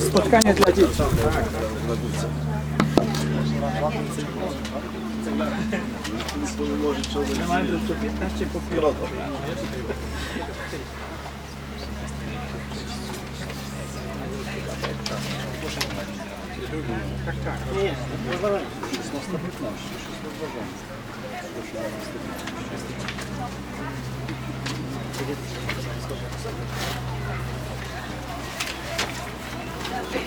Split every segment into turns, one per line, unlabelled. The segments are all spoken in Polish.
Spotkanie dla dzieci. Mamy jeszcze 15 papierosów. Tak, tak. Nie, nie, nie,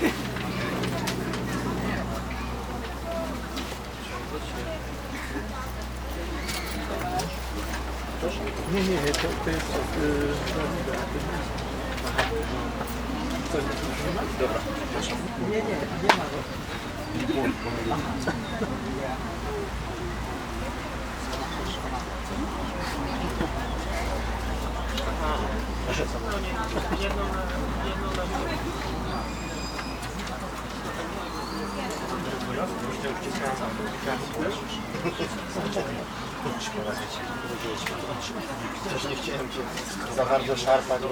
nie, to, to jest... Yy, Nie, nie, nie ma go.
Też nie chciałem cię za bardzo szarpać, bo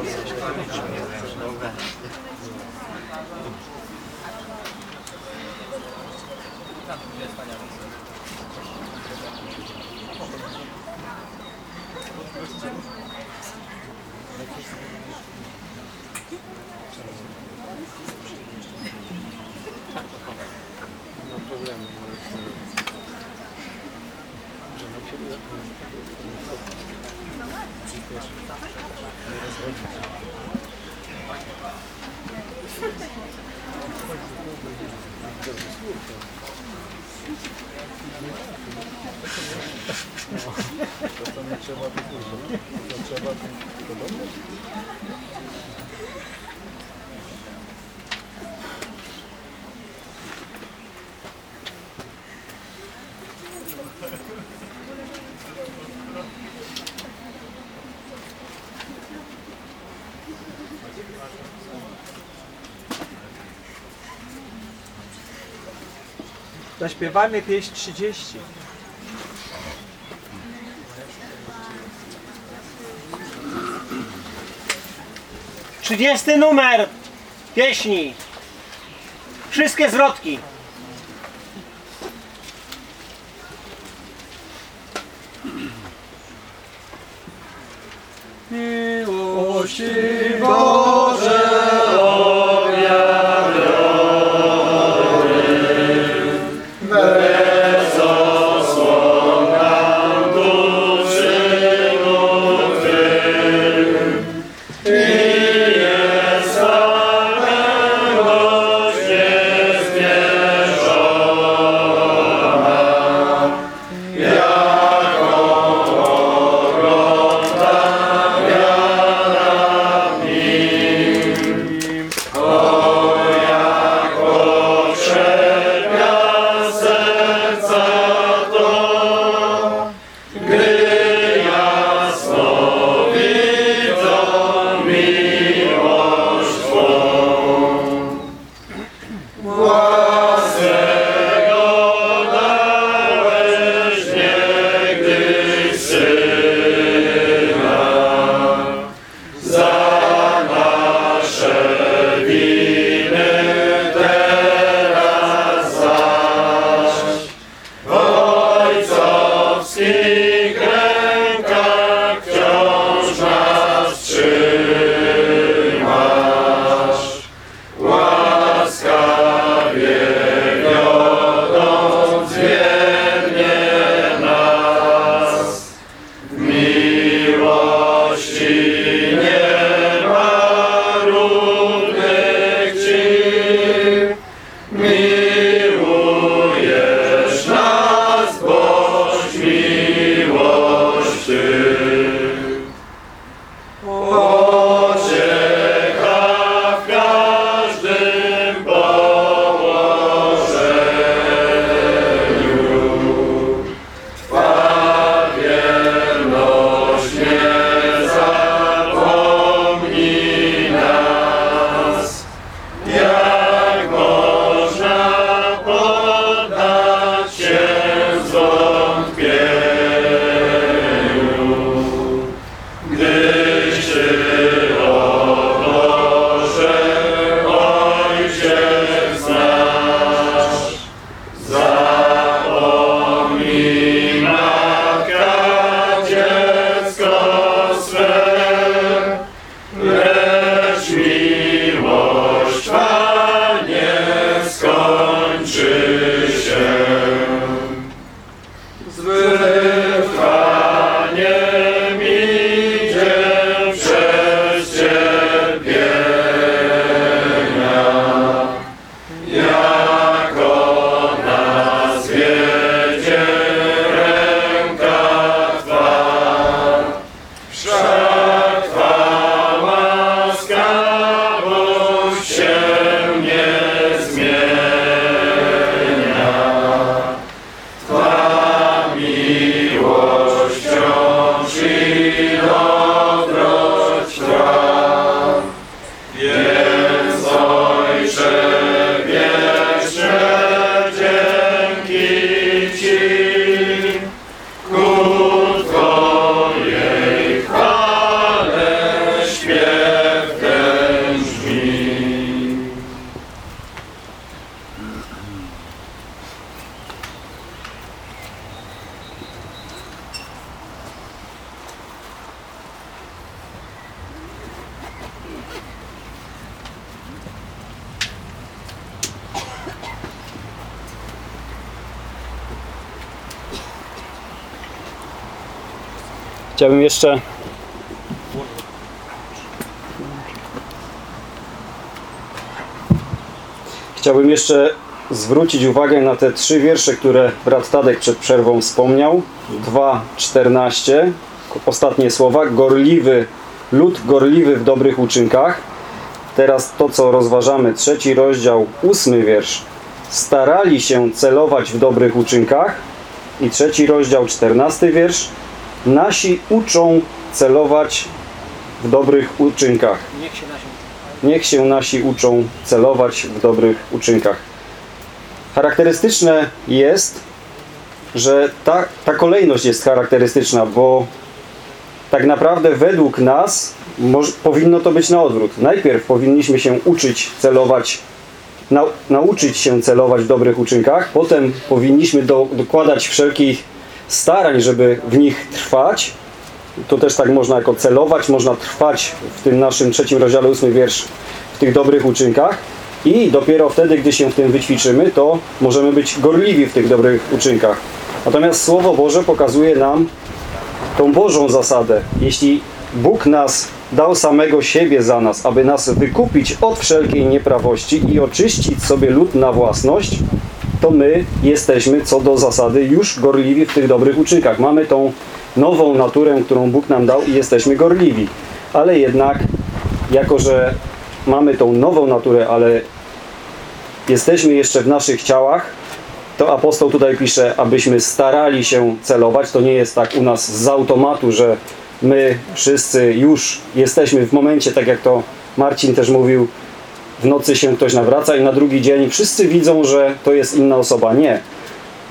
Zaśpiewajmy pieśń 30.
Trzydziesty numer pieśni. Wszystkie zwrotki.
Chciałbym jeszcze Chciałbym jeszcze zwrócić uwagę na te trzy wiersze, które brat Tadek przed przerwą wspomniał. 2.14 Ostatnie słowa. Gorliwy, lud gorliwy w dobrych uczynkach. Teraz to, co rozważamy. Trzeci rozdział, ósmy wiersz. Starali się celować w dobrych uczynkach. I trzeci rozdział, czternasty wiersz. Nasi uczą celować w dobrych uczynkach.
Niech się nasi
uczą celować w dobrych uczynkach. Charakterystyczne jest, że ta, ta kolejność jest charakterystyczna, bo tak naprawdę według nas powinno to być na odwrót. Najpierw powinniśmy się uczyć celować, nau, nauczyć się celować w dobrych uczynkach, potem powinniśmy do, dokładać wszelkich starań, żeby w nich trwać, to też tak można jako celować, można trwać w tym naszym trzecim rozdziale, ósmy wiersz, w tych dobrych uczynkach i dopiero wtedy, gdy się w tym wyćwiczymy, to możemy być gorliwi w tych dobrych uczynkach. Natomiast Słowo Boże pokazuje nam tą Bożą zasadę. Jeśli Bóg nas dał samego siebie za nas, aby nas wykupić od wszelkiej nieprawości i oczyścić sobie lud na własność, to my jesteśmy co do zasady już gorliwi w tych dobrych uczynkach. Mamy tą nową naturę, którą Bóg nam dał i jesteśmy gorliwi. Ale jednak, jako że mamy tą nową naturę, ale jesteśmy jeszcze w naszych ciałach, to apostoł tutaj pisze, abyśmy starali się celować. To nie jest tak u nas z automatu, że my wszyscy już jesteśmy w momencie, tak jak to Marcin też mówił, w nocy się ktoś nawraca i na drugi dzień wszyscy widzą, że to jest inna osoba. Nie.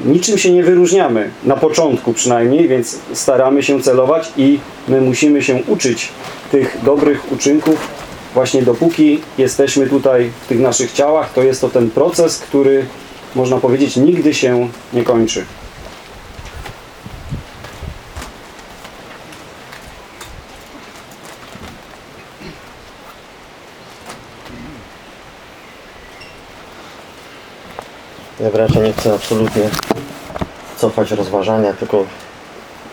Niczym się nie wyróżniamy, na początku przynajmniej, więc staramy się celować i my musimy się uczyć tych dobrych uczynków właśnie dopóki jesteśmy tutaj w tych naszych ciałach, to jest to ten proces, który można powiedzieć nigdy się nie kończy.
Ja bracia nie chcę absolutnie cofać rozważania, tylko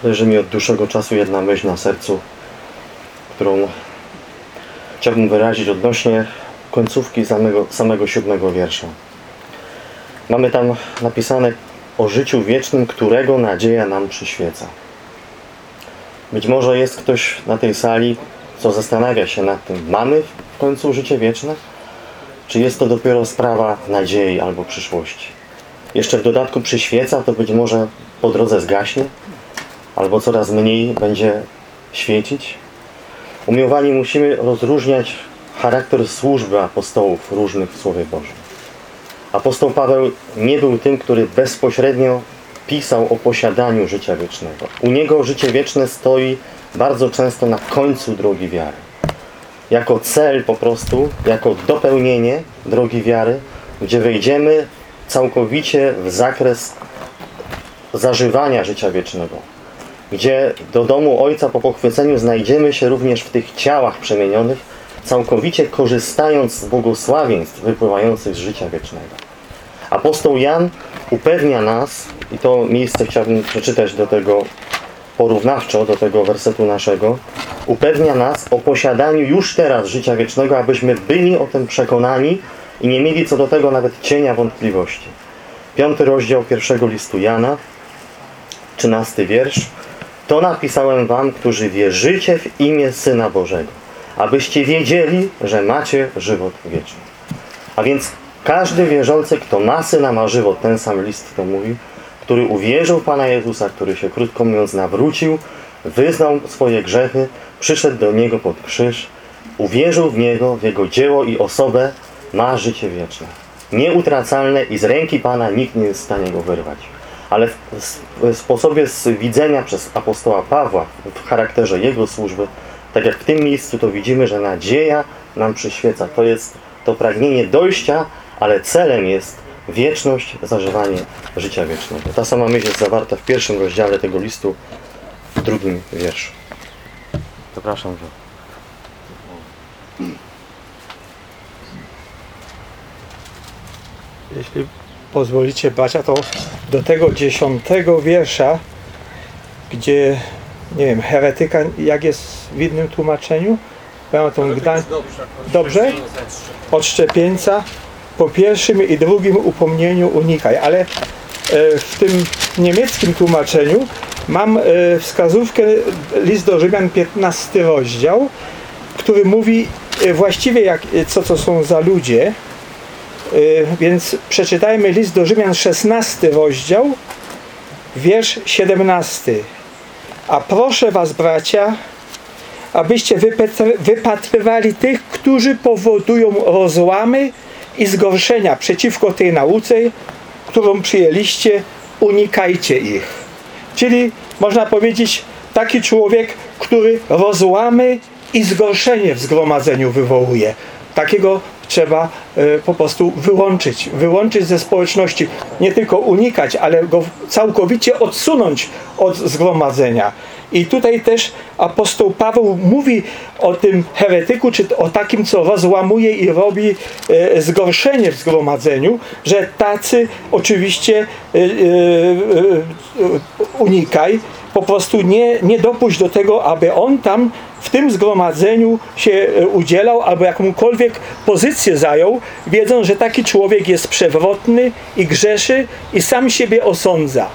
leży mi od dłuższego czasu jedna myśl na sercu, którą chciałbym wyrazić odnośnie końcówki samego, samego siódmego wiersza. Mamy tam napisane o życiu wiecznym, którego nadzieja nam przyświeca. Być może jest ktoś na tej sali, co zastanawia się nad tym, mamy w końcu życie wieczne? Czy jest to dopiero sprawa nadziei albo przyszłości? Jeszcze w dodatku przyświeca, to być może po drodze zgaśnie, albo coraz mniej będzie świecić. Umiłowani musimy rozróżniać charakter służby apostołów różnych w Słowie Bożym. Apostoł Paweł nie był tym, który bezpośrednio pisał o posiadaniu życia wiecznego. U niego życie wieczne stoi bardzo często na końcu drogi wiary. Jako cel po prostu, jako dopełnienie drogi wiary, gdzie wejdziemy całkowicie w zakres zażywania życia wiecznego. Gdzie do domu Ojca po pochwyceniu znajdziemy się również w tych ciałach przemienionych, całkowicie korzystając z błogosławieństw wypływających z życia wiecznego. Apostoł Jan upewnia nas, i to miejsce chciałbym przeczytać do tego porównawczo, do tego wersetu naszego, upewnia nas o posiadaniu już teraz życia wiecznego, abyśmy byli o tym przekonani i nie mieli co do tego nawet cienia wątpliwości. Piąty rozdział pierwszego listu Jana, trzynasty wiersz. To napisałem wam, którzy wierzycie w imię Syna Bożego, abyście wiedzieli, że macie żywot wieczny. A więc każdy wierzący, kto ma Syna, ma żywot. Ten sam list to mówi, który uwierzył w Pana Jezusa, który się krótko mówiąc nawrócił, wyznał swoje grzechy, przyszedł do Niego pod krzyż, uwierzył w Niego, w Jego dzieło i osobę, ma życie wieczne. Nieutracalne i z ręki Pana nikt nie jest w stanie go wyrwać. Ale w, sposobie widzenia przez apostoła Pawła, w charakterze jego służby, tak jak w tym miejscu to widzimy, że nadzieja nam przyświeca. To jest to pragnienie dojścia, ale celem jest wieczność, zażywanie życia wiecznego. Ta sama myśl jest zawarta w pierwszym rozdziale tego listu, w drugim wierszu. Zapraszam. Że...
Jeśli pozwolicie bracia, to do tego dziesiątego wiersza, gdzie nie wiem, heretyka, jak jest w innym tłumaczeniu? Bo ja mam tą Gdań... Dobrze? Odszczepieńca po pierwszym i drugim upomnieniu unikaj, ale e, w tym niemieckim tłumaczeniu mam e, wskazówkę list do Rzymian 15 rozdział, który mówi e, właściwie jak, co to są za ludzie, więc przeczytajmy list do Rzymian 16 rozdział, wiersz 17. A proszę was, bracia, abyście wypatrywali tych, którzy powodują rozłamy i zgorszenia przeciwko tej nauce, którą przyjęliście, unikajcie ich. Czyli można powiedzieć, taki człowiek, który rozłamy i zgorszenie w zgromadzeniu wywołuje. Takiego trzeba e, po prostu wyłączyć, wyłączyć ze społeczności. Nie tylko unikać, ale go całkowicie odsunąć od zgromadzenia. I tutaj też apostoł Paweł mówi o tym heretyku, czy o takim, co rozłamuje i robi e, zgorszenie w zgromadzeniu, że tacy oczywiście e, e, unikaj, po prostu nie, nie dopuść do tego, aby on tam w tym zgromadzeniu się udzielał albo jakąkolwiek pozycję zajął, wiedząc, że taki człowiek jest przewrotny i grzeszy i sam siebie osądza.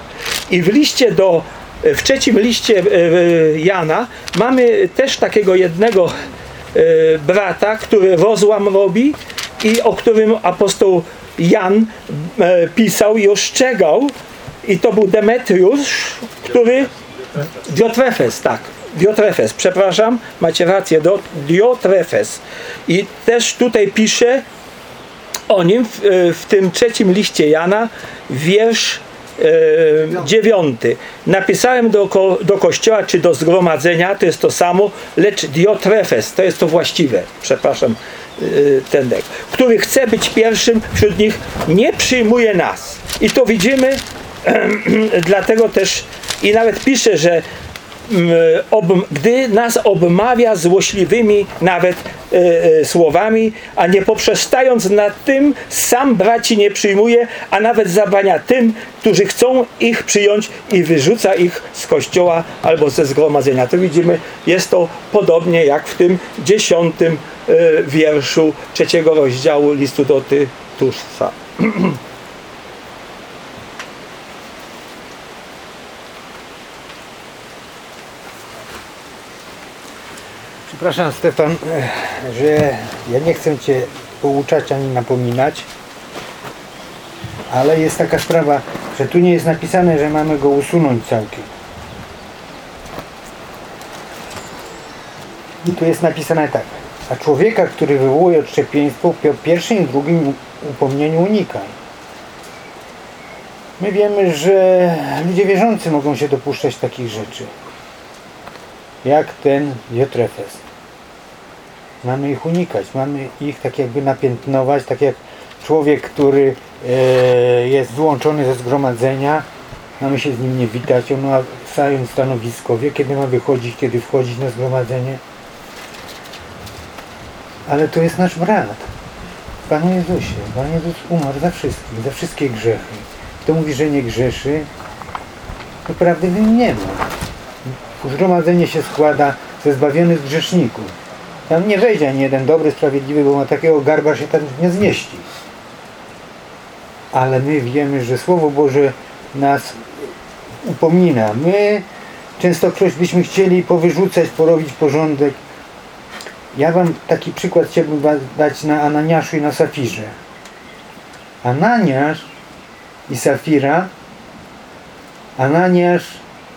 I w liście do w trzecim liście e, e, Jana mamy też takiego jednego e, brata, który rozłam robi i o którym apostoł Jan pisał i ostrzegał i to był Demetriusz, który Diotrefes, tak. Diotrefes, przepraszam, macie rację, Diotrefes. I też tutaj pisze o nim w, w tym trzecim liście Jana, wiersz dziewiąty. Napisałem do, ko, do kościoła czy do zgromadzenia, to jest to samo, lecz Diotrefes, to jest to właściwe, przepraszam, e, ten dek, który chce być pierwszym wśród nich, nie przyjmuje nas. I to widzimy, dlatego też i nawet pisze, że ob, gdy nas obmawia złośliwymi nawet e, e, słowami, a nie poprzestając nad tym, sam braci nie przyjmuje, a nawet zabrania tym, którzy chcą ich przyjąć i wyrzuca ich z kościoła albo ze zgromadzenia. To widzimy, jest to podobnie jak w tym dziesiątym e, wierszu trzeciego rozdziału listu do Tytusa.
Przepraszam Stefan, eh, że ja nie chcę Cię pouczać ani napominać, ale jest taka sprawa, że tu nie jest napisane, że mamy go usunąć całkiem. I tu jest napisane tak. A człowieka, który wywołuje odszczepieństwo, po pierwszym i drugim upomnieniu unikaj. My wiemy, że ludzie wierzący mogą się dopuszczać takich rzeczy. Jak ten Diotrefes. Mamy ich unikać, mamy ich tak jakby napiętnować, tak jak człowiek, który e, jest wyłączony ze zgromadzenia, mamy się z nim nie witać, on ma zająć stanowisko, wie kiedy ma wychodzić, kiedy wchodzić na zgromadzenie. Ale to jest nasz brat. Panu Jezusie. Pan Jezus umarł za wszystkich, za wszystkie grzechy. Kto mówi, że nie grzeszy, to prawdy w nim nie ma. Zgromadzenie się składa ze zbawionych grzeszników. Tam nie wejdzie ani jeden dobry, sprawiedliwy, bo ma takiego garba, się tam nie zmieści. Ale my wiemy, że Słowo Boże nas upomina. My częstokroć byśmy chcieli powyrzucać, porobić porządek. Ja wam taki przykład chciałbym dać na Ananiaszu i na Safirze. Ananiasz i Safira Ananiasz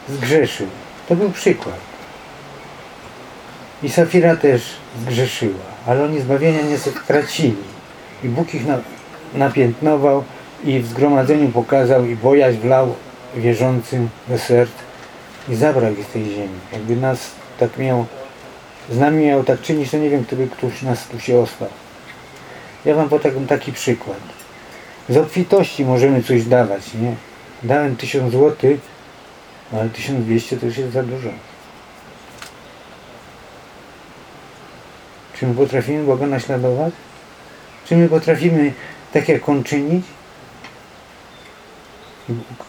zgrzeszył. To był przykład. I Safira też zgrzeszyła, ale oni zbawienia nie stracili. I Bóg ich na, napiętnował i w zgromadzeniu pokazał i bojaźń wlał wierzącym do serc i zabrał ich z tej ziemi. Jakby nas tak miał, z nami miał tak czynić, to nie wiem, który ktoś nas tu się ostał. Ja wam podam taki przykład. Z obfitości możemy coś dawać, nie? Dałem 1000 złotych, ale 1200 to już jest za dużo. Czy my potrafimy Boga naśladować? Czy my potrafimy tak jak On czynić?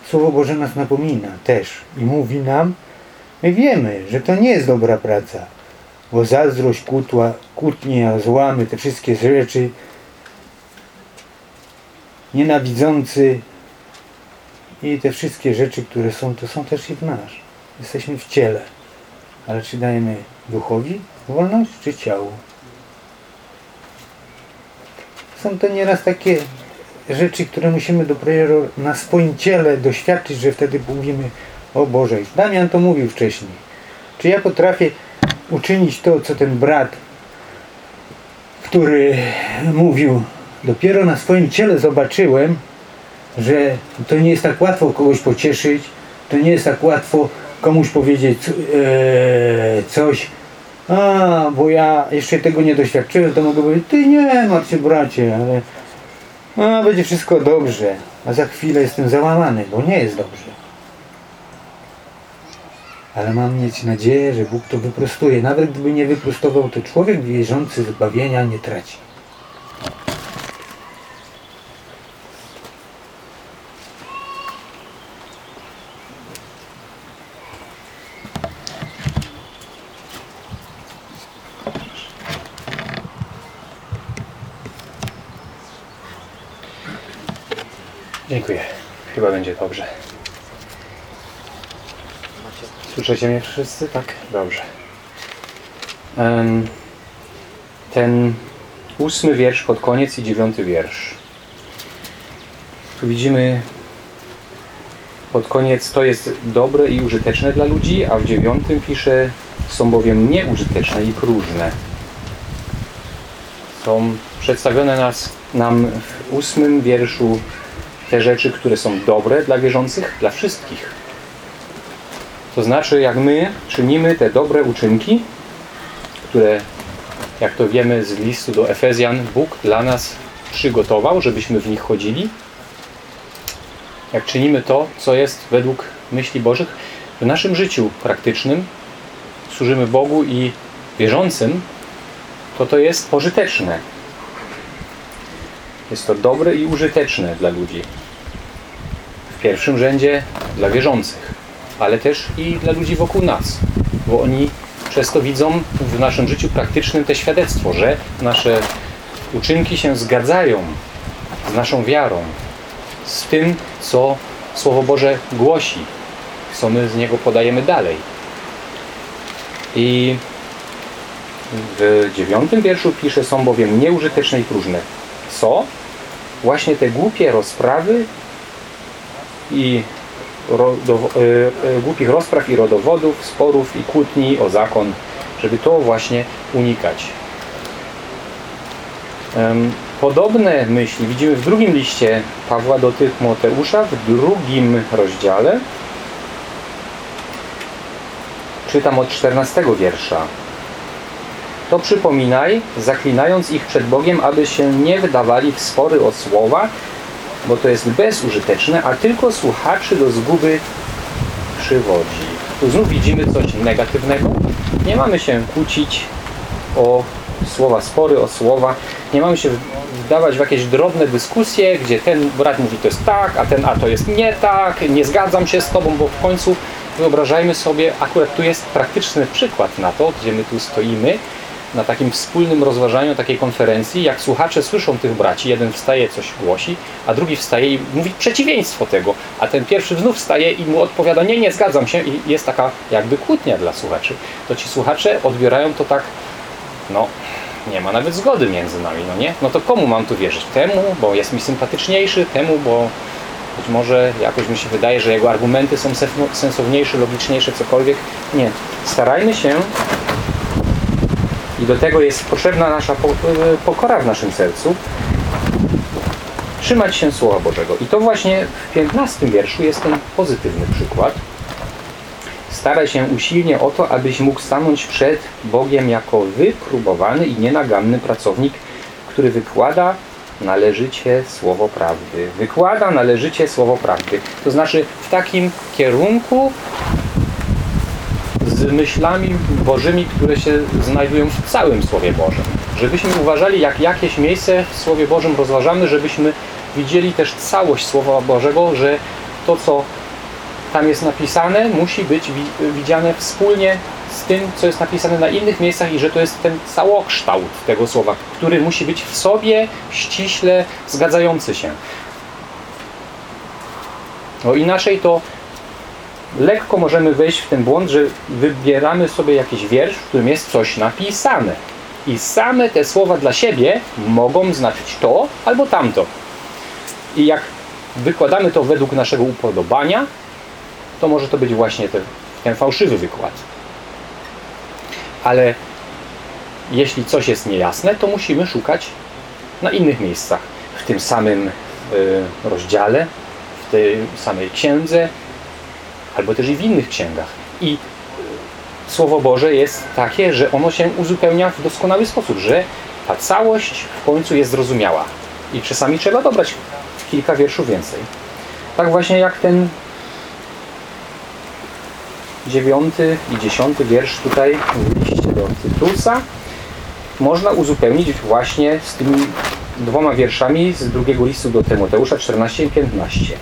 Słowo Boże nas napomina też i mówi nam, My wiemy, że to nie jest dobra praca, bo zazdrość, kłótła, kłótnie, złamy, te wszystkie rzeczy, nienawidzący i te wszystkie rzeczy, które są, to są też i w nas. Jesteśmy w ciele. Ale czy dajemy duchowi wolność, czy ciału? Są to nieraz takie rzeczy, które musimy dopiero na swoim ciele doświadczyć, że wtedy mówimy, o Boże, Damian to mówił wcześniej. Czy ja potrafię uczynić to, co ten brat, który mówił, dopiero na swoim ciele zobaczyłem, że to nie jest tak łatwo kogoś pocieszyć, to nie jest tak łatwo komuś powiedzieć e, coś, a, bo ja jeszcze tego nie doświadczyłem, to mogę powiedzieć, ty nie martw się bracie, ale a, będzie wszystko dobrze, a za chwilę jestem załamany, bo nie jest dobrze. Ale mam mieć nadzieję, że Bóg to wyprostuje. Nawet gdyby nie wyprostował, to człowiek wierzący zbawienia nie traci.
Dziękuję. Chyba będzie dobrze. Słyszycie mnie wszyscy? Tak? Dobrze. Ten ósmy wiersz pod koniec i dziewiąty wiersz. Tu widzimy pod koniec to jest dobre i użyteczne dla ludzi, a w dziewiątym pisze są bowiem nieużyteczne i próżne. Są przedstawione nas, nam w ósmym wierszu te rzeczy, które są dobre dla wierzących, dla wszystkich. To znaczy, jak my czynimy te dobre uczynki, które, jak to wiemy z listu do Efezjan, Bóg dla nas przygotował, żebyśmy w nich chodzili. Jak czynimy to, co jest według myśli Bożych, w naszym życiu praktycznym służymy Bogu i wierzącym, to to jest pożyteczne. Jest to dobre i użyteczne dla ludzi. W pierwszym rzędzie dla wierzących, ale też i dla ludzi wokół nas, bo oni przez to widzą w naszym życiu praktycznym te świadectwo, że nasze uczynki się zgadzają z naszą wiarą, z tym, co Słowo Boże głosi, co my z niego podajemy dalej. I w dziewiątym wierszu pisze, są bowiem nieużyteczne i próżne. Co? Właśnie te głupie rozprawy i e, e, głupich rozpraw i rodowodów, sporów i kłótni o zakon, żeby to właśnie unikać. Em, Podobne myśli widzimy w drugim liście Pawła do Tymoteusza, w drugim rozdziale. Czytam od 14 wiersza. To przypominaj, zaklinając ich przed Bogiem, aby się nie wydawali w spory o słowa, bo to jest bezużyteczne, a tylko słuchaczy do zguby przywodzi. Tu znów widzimy coś negatywnego. Nie mamy się kłócić o słowa, spory o słowa. Nie mamy się wdawać w jakieś drobne dyskusje, gdzie ten brat mówi to jest tak, a ten a to jest nie tak, nie zgadzam się z tobą, bo w końcu wyobrażajmy sobie, akurat tu jest praktyczny przykład na to, gdzie my tu stoimy, na takim wspólnym rozważaniu takiej konferencji, jak słuchacze słyszą tych braci, jeden wstaje, coś głosi, a drugi wstaje i mówi przeciwieństwo tego, a ten pierwszy znów wstaje i mu odpowiada, nie, nie, zgadzam się i jest taka jakby kłótnia dla słuchaczy. To ci słuchacze odbierają to tak, no, nie ma nawet zgody między nami, no nie? No to komu mam tu wierzyć? Temu, bo jest mi sympatyczniejszy, temu, bo być może jakoś mi się wydaje, że jego argumenty są sensowniejsze, logiczniejsze, cokolwiek. Nie. Starajmy się i do tego jest potrzebna nasza y, pokora w naszym sercu. Trzymać się Słowa Bożego. I to właśnie w 15 wierszu jest ten pozytywny przykład. Staraj się usilnie o to, abyś mógł stanąć przed Bogiem jako wypróbowany i nienaganny pracownik, który wykłada należycie słowo prawdy. Wykłada należycie słowo prawdy. To znaczy w takim kierunku z myślami bożymi, które się znajdują w całym Słowie Bożym. Żebyśmy uważali, jak jakieś miejsce w Słowie Bożym rozważamy, żebyśmy widzieli też całość Słowa Bożego, że to, co tam jest napisane, musi być wi- widziane wspólnie z tym, co jest napisane na innych miejscach i że to jest ten całokształt tego słowa, który musi być w sobie ściśle zgadzający się. No inaczej to lekko możemy wejść w ten błąd, że wybieramy sobie jakiś wiersz, w którym jest coś napisane. I same te słowa dla siebie mogą znaczyć to albo tamto. I jak wykładamy to według naszego upodobania, to może to być właśnie ten, ten fałszywy wykład. Ale jeśli coś jest niejasne, to musimy szukać na innych miejscach. W tym samym y, rozdziale, w tej samej księdze, albo też i w innych księgach. I y, Słowo Boże jest takie, że ono się uzupełnia w doskonały sposób, że ta całość w końcu jest zrozumiała. I czasami trzeba dobrać kilka wierszów więcej. Tak właśnie jak ten dziewiąty i dziesiąty wiersz tutaj w liście do Tytusa można uzupełnić właśnie z tymi dwoma wierszami z drugiego listu do Tymoteusza 14 i 15.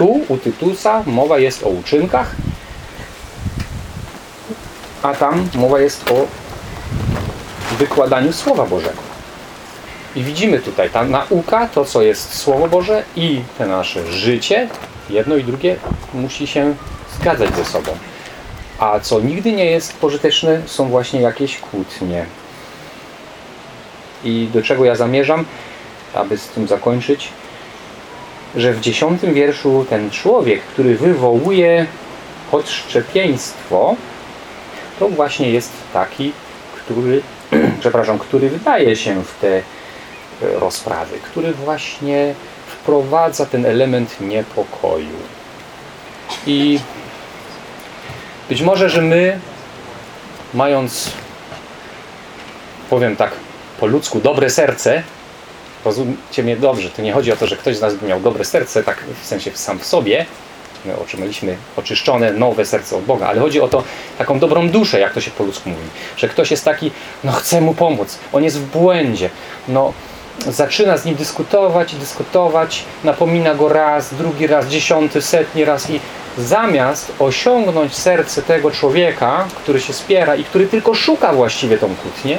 Tu u Tytusa mowa jest o uczynkach, a tam mowa jest o wykładaniu Słowa Bożego. I widzimy tutaj ta nauka, to co jest Słowo Boże i te nasze życie, jedno i drugie musi się zgadzać ze sobą. A co nigdy nie jest pożyteczne, są właśnie jakieś kłótnie. I do czego ja zamierzam, aby z tym zakończyć, że w dziesiątym wierszu ten człowiek, który wywołuje odszczepieństwo, to właśnie jest taki, który, przepraszam, który wydaje się w te e, rozprawy, który właśnie wprowadza ten element niepokoju. I być może, że my, mając, powiem tak po ludzku, dobre serce, rozumiecie mnie dobrze, to nie chodzi o to, że ktoś z nas by miał dobre serce, tak w sensie sam w sobie, my otrzymaliśmy oczyszczone, nowe serce od Boga, ale chodzi o to, taką dobrą duszę, jak to się po ludzku mówi, że ktoś jest taki, no chce mu pomóc, on jest w błędzie, no zaczyna z nim dyskutować i dyskutować, napomina go raz, drugi raz, dziesiąty, setni raz i zamiast osiągnąć serce tego człowieka, który się spiera i który tylko szuka właściwie tą kłótnię,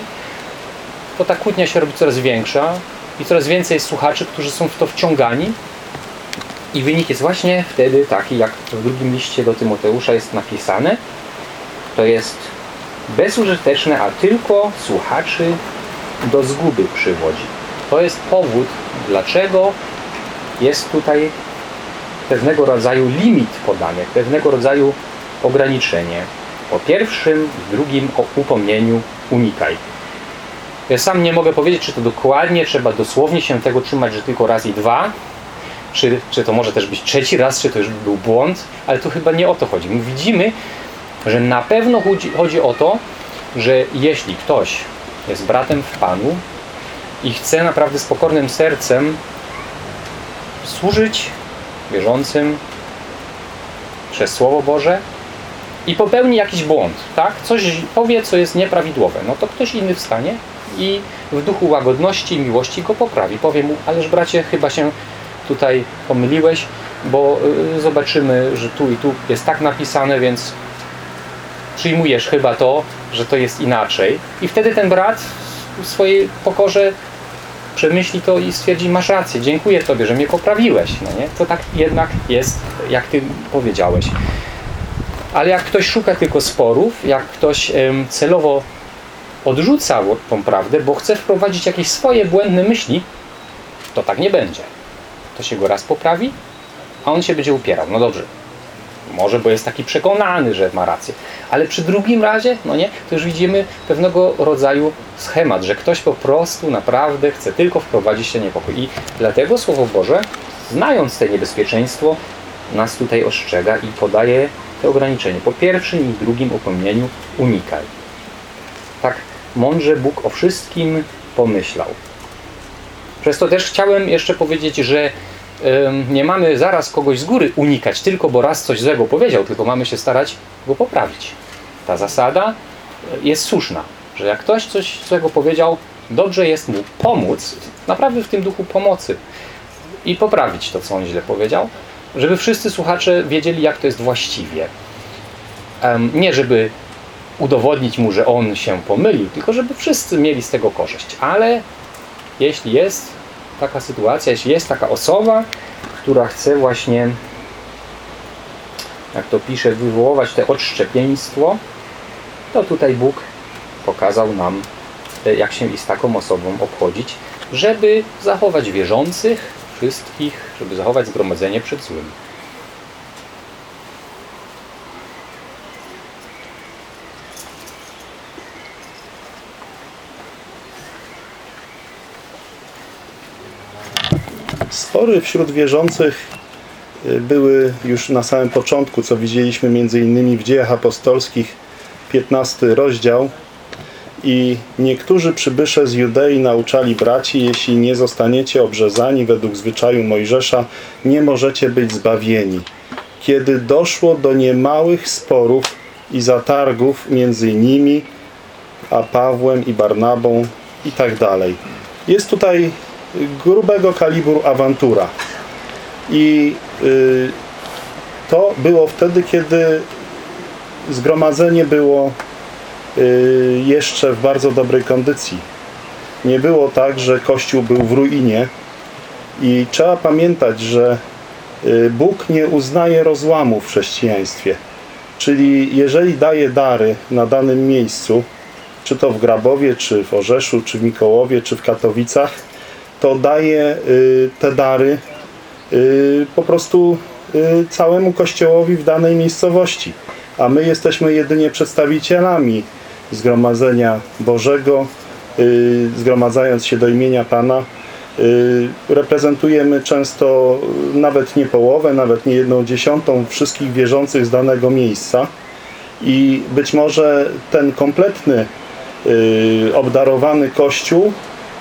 to ta kłótnia się robi coraz większa i coraz więcej słuchaczy, którzy są w to wciągani i wynik jest właśnie wtedy taki, jak w drugim liście do Tymoteusza jest napisane. To jest bezużyteczne, a tylko słuchaczy do zguby przywodzi. To jest powód, dlaczego jest tutaj pewnego rodzaju limit podany, pewnego rodzaju ograniczenie. Po pierwszym drugim upomnieniu unikaj. Ja sam nie mogę powiedzieć, czy to dokładnie trzeba dosłownie się tego trzymać, że tylko raz i dwa, czy, czy to może też być trzeci raz, czy to już był błąd, ale tu chyba nie o to chodzi. My widzimy, że na pewno chodzi, chodzi o to, że jeśli ktoś jest bratem w Panu i chce naprawdę z pokornym sercem służyć wierzącym przez Słowo Boże i popełni jakiś błąd, tak? Coś powie, co jest nieprawidłowe, no to ktoś inny wstanie i w duchu łagodności i miłości go poprawi. Powie mu, ależ bracie, chyba się tutaj pomyliłeś, bo y, zobaczymy, że tu i tu jest tak napisane, więc przyjmujesz chyba to, że to jest inaczej. I wtedy ten brat w swojej pokorze przemyśli to i stwierdzi, masz rację, dziękuję Tobie, że mnie poprawiłeś. No nie? To tak jednak jest, jak Ty powiedziałeś. Ale jak ktoś szuka tylko sporów, jak ktoś celowo odrzuca tą prawdę, bo chce wprowadzić jakieś swoje błędne myśli, to tak nie będzie. To się go raz poprawi, a on się będzie upierał. No dobrze, może bo jest taki przekonany, że ma rację. Ale przy drugim razie, no nie, to już widzimy pewnego rodzaju schemat, że ktoś po prostu naprawdę chce tylko wprowadzić ten niepokój. I dlatego Słowo Boże, znając te niebezpieczeństwo, nas tutaj ostrzega i podaje te ograniczenie. Po pierwszym i drugim upomnieniu unikaj. Tak mądrze Bóg o wszystkim pomyślał. Przez to też chciałem jeszcze powiedzieć, że nie mamy zaraz kogoś z góry unikać, tylko bo raz coś złego powiedział, tylko mamy się starać go poprawić. Ta zasada jest słuszna, że jak ktoś coś złego powiedział, dobrze jest mu pomóc, naprawdę w tym duchu pomocy i poprawić to, co on źle powiedział, żeby wszyscy słuchacze wiedzieli, jak to jest właściwie. Nie żeby udowodnić mu, że on się pomylił, tylko żeby wszyscy mieli z tego korzyść. Ale jeśli jest taka sytuacja, jeśli jest taka osoba, która chce właśnie, jak to pisze, wywoływać te odszczepieństwo, to tutaj Bóg pokazał nam, e, jak się i z taką osobą obchodzić, żeby zachować wierzących, wszystkich, żeby zachować zgromadzenie przed złym.
Spory wśród wierzących y, były już na samym początku, co widzieliśmy między innymi w Dziejach Apostolskich, 15 rozdział. I niektórzy przybysze z Judei nauczali braci, jeśli nie zostaniecie obrzezani według zwyczaju Mojżesza, nie możecie być zbawieni. Kiedy doszło do niemałych sporów i zatargów między nimi, a Pawłem i Barnabą i tak dalej. Jest tutaj grubego kalibru awantura. I y, to było wtedy, kiedy zgromadzenie było y, jeszcze w bardzo dobrej kondycji. Nie było tak, że Kościół był w ruinie i trzeba pamiętać, że y, Bóg nie uznaje rozłamu w chrześcijaństwie. Czyli jeżeli daje dary na danym miejscu, czy to w Grabowie, czy w Orzeszu, czy w Mikołowie, czy w Katowicach, to daje y, te dary y, po prostu y, całemu Kościołowi w danej miejscowości. A my jesteśmy jedynie przedstawicielami Zgromadzenia Bożego, zgromadzając się do imienia Pana. Reprezentujemy często nawet nie połowę, nawet nie jedną dziesiątą wszystkich wierzących z danego miejsca. I być może ten kompletny, obdarowany Kościół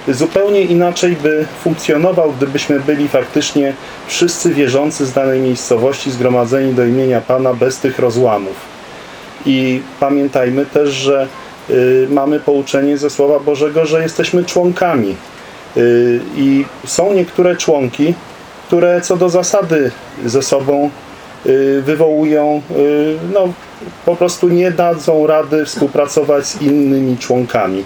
zupełnie inaczej by funkcjonował, gdybyśmy byli faktycznie wszyscy wierzący z danej miejscowości zgromadzeni do imienia Pana bez tych rozłamów. I pamiętajmy też, że y, mamy pouczenie ze Słowa Bożego, że jesteśmy członkami. Y, I są niektóre członki, które co do zasady ze sobą y, wywołują, y, no po prostu nie dadzą rady współpracować z innymi członkami.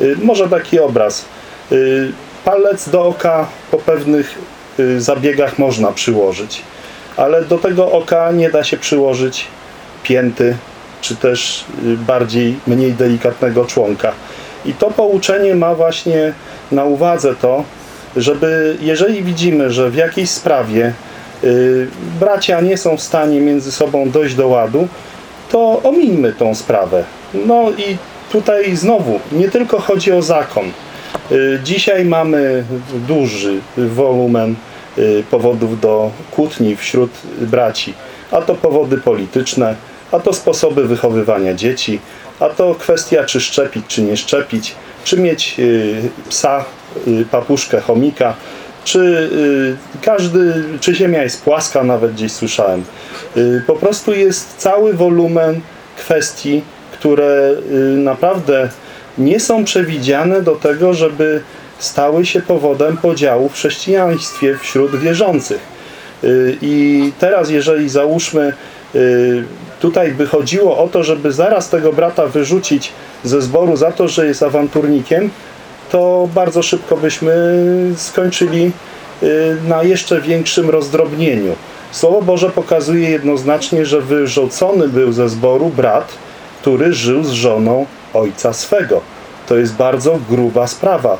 Y, Może taki obraz. Y, Palec do oka po pewnych y, zabiegach można przyłożyć, ale do tego oka nie da się przyłożyć pięty, czy też y, bardziej, mniej delikatnego członka. I to pouczenie ma właśnie na uwadze to, żeby jeżeli widzimy, że w jakiejś sprawie bracia nie są w stanie między sobą dojść do ładu, to omińmy tą sprawę. No i tutaj znowu, nie tylko chodzi o zakon. Y, Dzisiaj mamy duży wolumen y, powodów do kłótni wśród braci. A to powody polityczne, a to sposoby wychowywania dzieci, a to kwestia czy szczepić, czy nie szczepić, czy mieć y, psa, papuszkę, chomika, czy każdy, czy ziemia jest płaska, nawet gdzieś słyszałem. Po prostu jest cały wolumen kwestii, które naprawdę nie są przewidziane do tego, żeby stały się powodem podziału w chrześcijaństwie wśród wierzących. Y, I teraz, jeżeli załóżmy, y, tutaj by chodziło o to, żeby zaraz tego brata wyrzucić ze zboru za to, że jest awanturnikiem, to bardzo szybko byśmy skończyli y, na jeszcze większym rozdrobnieniu. Słowo Boże pokazuje jednoznacznie, że wyrzucony był ze zboru brat, który żył z żoną ojca swego. To jest bardzo gruba sprawa.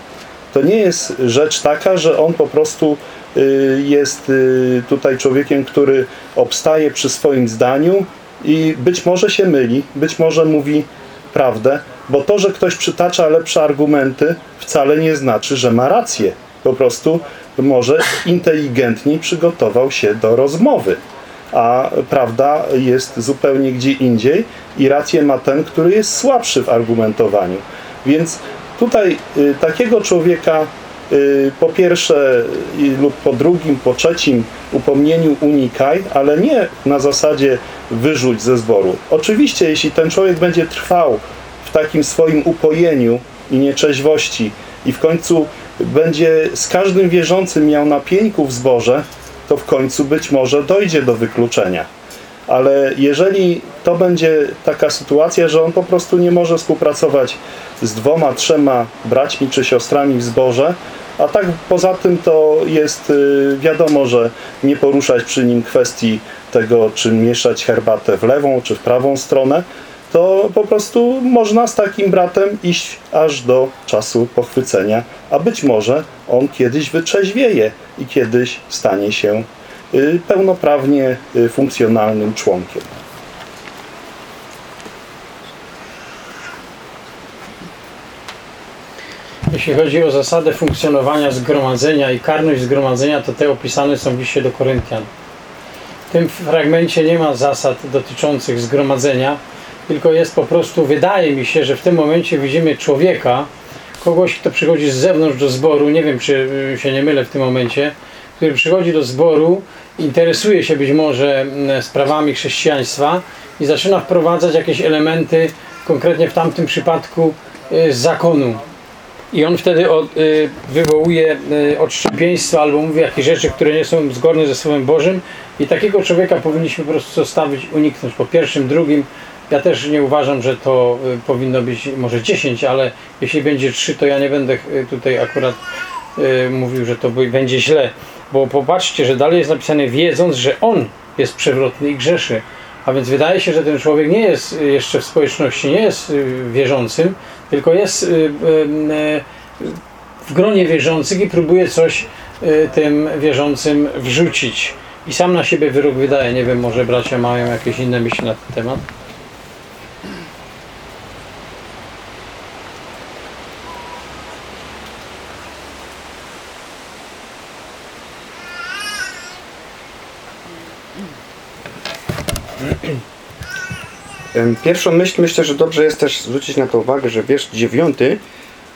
To nie jest rzecz taka, że on po prostu y, jest y, tutaj człowiekiem, który obstaje przy swoim zdaniu i być może się myli, być może mówi prawdę, bo to, że ktoś przytacza lepsze argumenty, wcale nie znaczy, że ma rację. Po prostu może inteligentniej przygotował się do rozmowy. A prawda jest zupełnie gdzie indziej i rację ma ten, który jest słabszy w argumentowaniu. Więc tutaj y, takiego człowieka y, po pierwsze y, lub po drugim, po trzecim upomnieniu unikaj, ale nie na zasadzie wyrzuć ze zboru. Oczywiście, jeśli ten człowiek będzie trwał w takim swoim upojeniu i nieczeźwości i w końcu będzie z każdym wierzącym miał na pieńku w zborze, to w końcu być może dojdzie do wykluczenia. Ale jeżeli to będzie taka sytuacja, że on po prostu nie może współpracować z dwoma, trzema braćmi czy siostrami w zborze, a tak poza tym to jest y, wiadomo, że nie poruszać przy nim kwestii tego, czy mieszać herbatę w lewą czy w prawą stronę, to po prostu można z takim bratem iść aż do czasu pochwycenia, a być może on kiedyś wytrzeźwieje i kiedyś stanie się y, pełnoprawnie y, funkcjonalnym członkiem.
Jeśli chodzi o zasadę funkcjonowania zgromadzenia i karność zgromadzenia, to te opisane są w liście do Koryntian. W tym fragmencie nie ma zasad dotyczących zgromadzenia, tylko jest po prostu, wydaje mi się, że w tym momencie widzimy człowieka, kogoś, kto przychodzi z zewnątrz do zboru, nie wiem, czy y, się nie mylę w tym momencie, który przychodzi do zboru, interesuje się być może mm, sprawami chrześcijaństwa i zaczyna wprowadzać jakieś elementy, konkretnie w tamtym przypadku y, z zakonu. I on wtedy y, wywołuje odszczepieństwo albo mówi jakieś rzeczy, które nie są zgodne ze Słowem Bożym i takiego człowieka powinniśmy po prostu zostawić, uniknąć po pierwszym, drugim. Ja też nie uważam, że to y, powinno być może 10, ale jeśli będzie 3, to ja nie będę y, tutaj akurat y, mówił, że to będzie źle. Bo popatrzcie, że dalej jest napisane wiedząc, że on jest przewrotny i grzeszy. A więc wydaje się, że ten człowiek nie jest jeszcze w społeczności, nie jest wierzącym, tylko jest w gronie wierzących i próbuje coś tym wierzącym wrzucić. I sam na siebie wyrok wydaje. Nie wiem, może bracia mają jakieś inne myśli na ten temat.
Pierwszą myśl myślę, że dobrze jest też zwrócić na to uwagę, że wiersz dziewiąty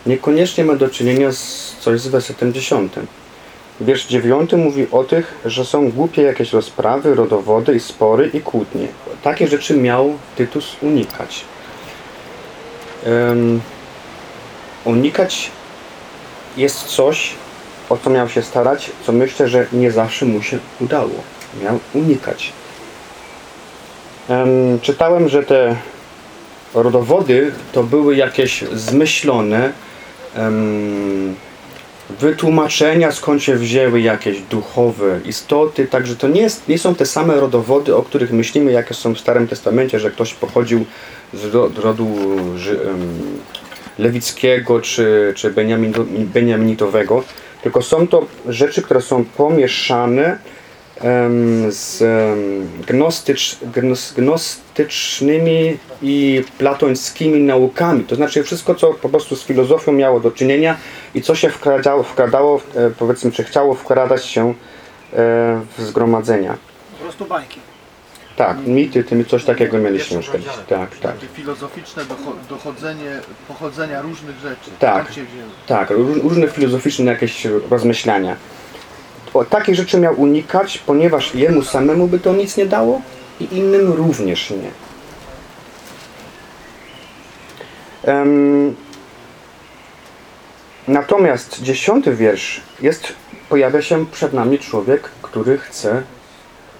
niekoniecznie ma do czynienia z coś z wersetem dziesiątym. Wiersz dziewiąty mówi o tych, że są głupie jakieś rozprawy, rodowody i spory i kłótnie. Takie rzeczy miał Tytus unikać. Em, unikać jest coś, o co miał się starać, co myślę, że nie zawsze mu się udało. Miał unikać. Em, czytałem, że te rodowody to były jakieś zmyślone wytłumaczenia, skąd się wzięły jakieś duchowe istoty, także to nie, jest, nie są te same rodowody, o których myślimy, jakie są w Starym Testamencie, że ktoś pochodził z ro- rodu lewickiego czy, czy beniaminitowego, tylko są to rzeczy, które są pomieszane z gnostycz, gnos, gnostycznymi i platońskimi naukami. To znaczy wszystko, co po prostu z filozofią miało do czynienia i co się wkradało, wkradało e, powiedzmy, czy chciało wkradać się e, w zgromadzenia.
Po prostu bajki.
Tak, mity, tymi coś takiego mieliśmy już kiedyś. Tak, tak.
Filozoficzne docho- dochodzenie, pochodzenia różnych rzeczy.
Tak. Tak, ró- różne filozoficzne jakieś rozmyślania. Takich rzeczy miał unikać, ponieważ jemu samemu by to nic nie dało i innym również nie. Em, natomiast dziesiąty wiersz jest, pojawia się przed nami człowiek, który chce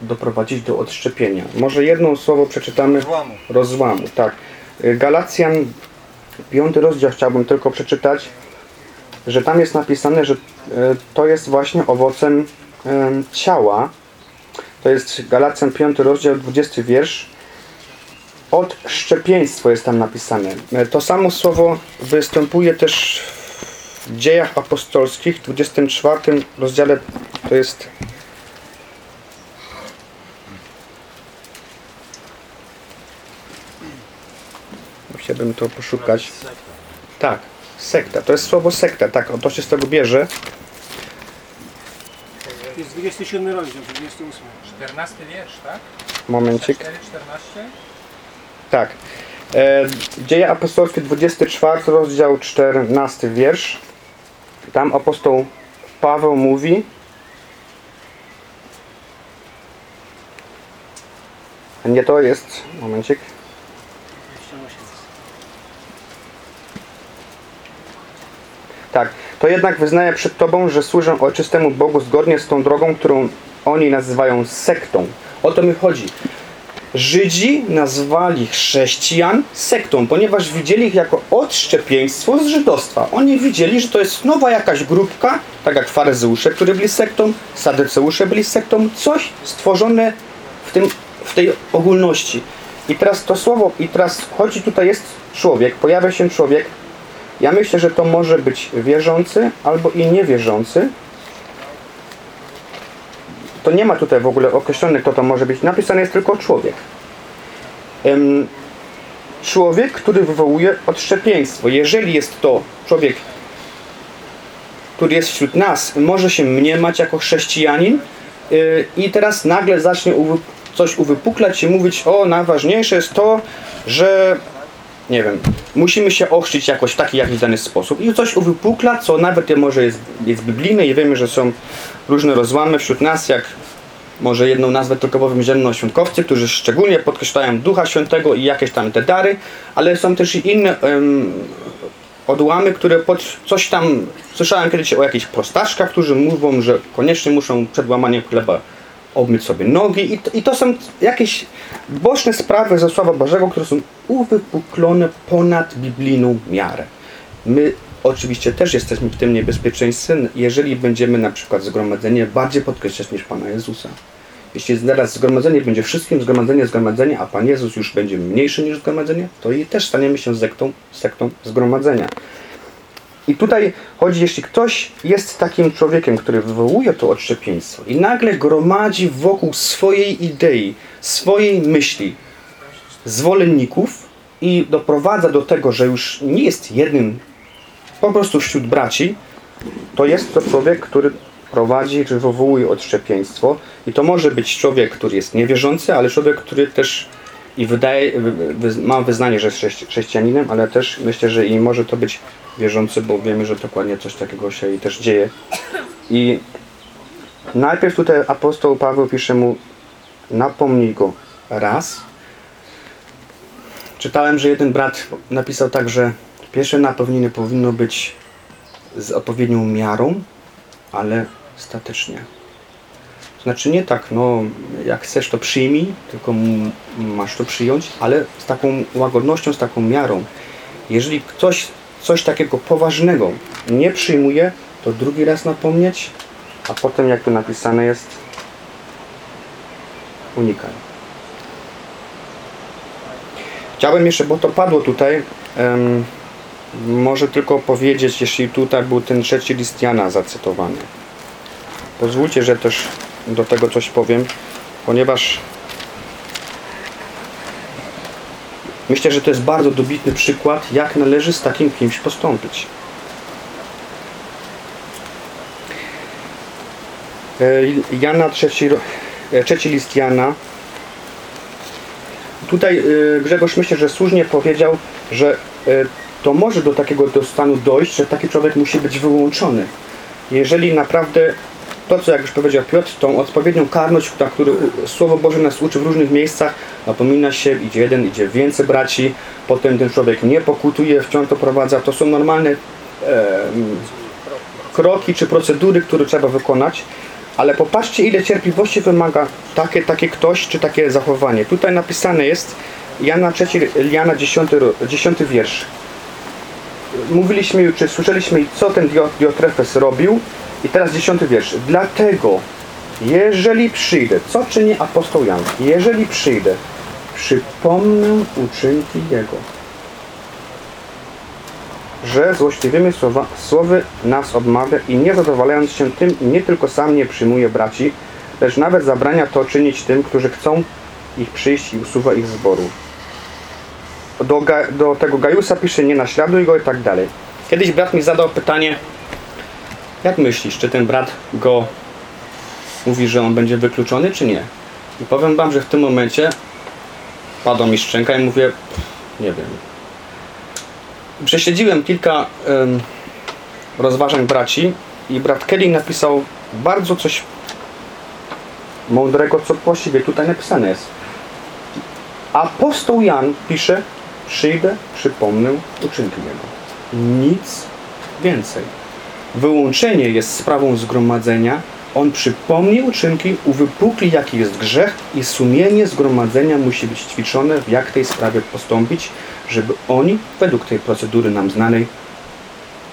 doprowadzić do odszczepienia. Może jedno słowo przeczytamy.
Rozłamu.
Rozłamu, tak. Galacjan, piąty rozdział chciałbym tylko przeczytać, że tam jest napisane, że e, to jest właśnie owocem em, ciała. To jest Galacjan 5 rozdział 20 wiersz. Odszczepieństwo jest tam napisane. E, To samo słowo występuje też w dziejach apostolskich w 24 rozdziale. To jest Musiałbym to poszukać. Tak, sekta. To jest słowo sekta, tak, o to się z tego bierze.
Jest 27 rozdział, 28.
14 wiersz, tak?
Momencik.
4-14?
Tak. E, Dzieje apostolskie 24 rozdział 14 wiersz. Tam apostoł Paweł mówi Nie to jest. Momencik. Tak. To jednak wyznaję przed Tobą, że służę ojczystemu Bogu zgodnie z tą drogą, którą oni nazywają sektą. O to mi chodzi. Żydzi nazwali chrześcijan sektą, ponieważ widzieli ich jako odszczepieństwo z żydostwa. Oni widzieli, że to jest nowa jakaś grupka, tak jak faryzeusze, którzy byli sektą, sadyceusze byli sektą, coś stworzone w, tym, w tej ogólności. I teraz to słowo, i teraz chodzi tutaj jest człowiek, pojawia się człowiek. Ja myślę, że to może być wierzący albo i niewierzący, to nie ma tutaj w ogóle określone, kto to może być. Napisane jest tylko człowiek. Em, człowiek, który wywołuje odszczepieństwo. Jeżeli jest to człowiek, który jest wśród nas, może się mniemać jako chrześcijanin yy, i teraz nagle zacznie uwy, coś uwypuklać i mówić, o najważniejsze jest to, że nie wiem, musimy się ochrzcić jakoś w taki jakiś dany sposób. I coś uwypukla, co nawet może jest, jest biblijne i wiemy, że są różne rozłamy wśród nas, jak może jedną nazwę tylko powiem ziemnoświątkowcy, którzy szczególnie podkreślają Ducha Świętego i jakieś tam te dary, ale są też i inne em, odłamy, które pod coś tam, słyszałem kiedyś o jakichś prostaszkach, którzy mówią, że koniecznie muszą przed łamaniem chleba obmyć sobie nogi i to, i to są jakieś boczne sprawy ze Słowa Bożego, które są uwypuklone ponad biblijną miarę. My oczywiście też jesteśmy w tym niebezpieczeństwie, jeżeli będziemy na przykład zgromadzenie bardziej podkreślać niż Pana Jezusa. Jeśli zaraz zgromadzenie będzie wszystkim zgromadzenie, zgromadzenie, a Pan Jezus już będzie mniejszy niż zgromadzenie, to i też staniemy się sektą, sektą zgromadzenia. I tutaj chodzi, jeśli ktoś jest takim człowiekiem, który wywołuje to odszczepieństwo i nagle gromadzi wokół swojej idei, swojej myśli zwolenników i doprowadza do tego, że już nie jest jednym po prostu wśród braci, to jest to człowiek, który prowadzi czy wywołuje odszczepieństwo. I to może być człowiek, który jest niewierzący, ale człowiek, który też i wydaje, wy, wy, ma wyznanie, że jest chrześci- chrześcijaninem, ale też myślę, że i może to być wierzący, bo wiemy, że dokładnie coś takiego się też dzieje. I najpierw tutaj apostoł Paweł pisze mu napomnij go raz. Czytałem, że jeden brat napisał tak, że pierwsze napomnienie powinno być z odpowiednią miarą, ale statecznie. Znaczy nie tak, no jak chcesz to przyjmij, tylko masz to przyjąć, ale z taką łagodnością, z taką miarą. Jeżeli ktoś coś takiego poważnego nie przyjmuje, to drugi raz napomnieć, a potem jak tu napisane jest, unikaj. Chciałbym jeszcze, bo to padło tutaj, em, może tylko powiedzieć, jeśli tutaj był ten trzeci list Jana zacytowany. Pozwólcie, że też do tego coś powiem, ponieważ myślę, że to jest bardzo dobitny przykład, jak należy z takim kimś postąpić. E, Jana, trzeci, e, trzeci list Jana. Tutaj e, Grzegorz myślę, że słusznie powiedział, że to może do takiego stanu dojść, że taki człowiek musi być wyłączony. Jeżeli naprawdę to, co jak już powiedział Piotr, tą odpowiednią karność, na którą Słowo Boże nas uczy w różnych miejscach, napomina się, idzie jeden, idzie więcej braci, potem ten człowiek nie pokutuje, wciąż to prowadza. To są normalne e, kroki czy procedury, które trzeba wykonać. Ale popatrzcie, ile cierpliwości wymaga takie, takie ktoś, czy takie zachowanie. Tutaj napisane jest Jana 3, Jana 10, ro- 10 wiersz. Mówiliśmy już, czy słyszeliśmy, co ten Dio- Diotrefes robił. I teraz 10 wiersz. Dlatego, jeżeli przyjdę, co czyni apostoł Jan? Jeżeli przyjdę, przypomnę uczynki Jego. Że złośliwymi słowa, słowy nas odmawia i nie zadowalając się tym, nie tylko sam nie przyjmuje braci, lecz nawet zabrania to czynić tym, którzy chcą ich przyjść i usuwa ich z zboru. Do, do tego Gajusa pisze, nie naśladuj go i tak dalej. Kiedyś brat mi zadał pytanie, jak myślisz, czy ten brat go mówi, że on będzie wykluczony, czy nie? I powiem wam, że w tym momencie padła mi szczęka i mówię, nie wiem. Prześledziłem kilka em, rozważań braci i brat Kelly napisał bardzo coś mądrego, co właściwie tutaj napisane jest. Apostoł Jan pisze, przyjdę, przypomnę uczynki Jego. Nic więcej. Wyłączenie jest sprawą zgromadzenia, On przypomni uczynki, uwypukli jaki jest grzech i sumienie zgromadzenia musi być ćwiczone, w jak tej sprawie postąpić, żeby oni, według tej procedury nam znanej,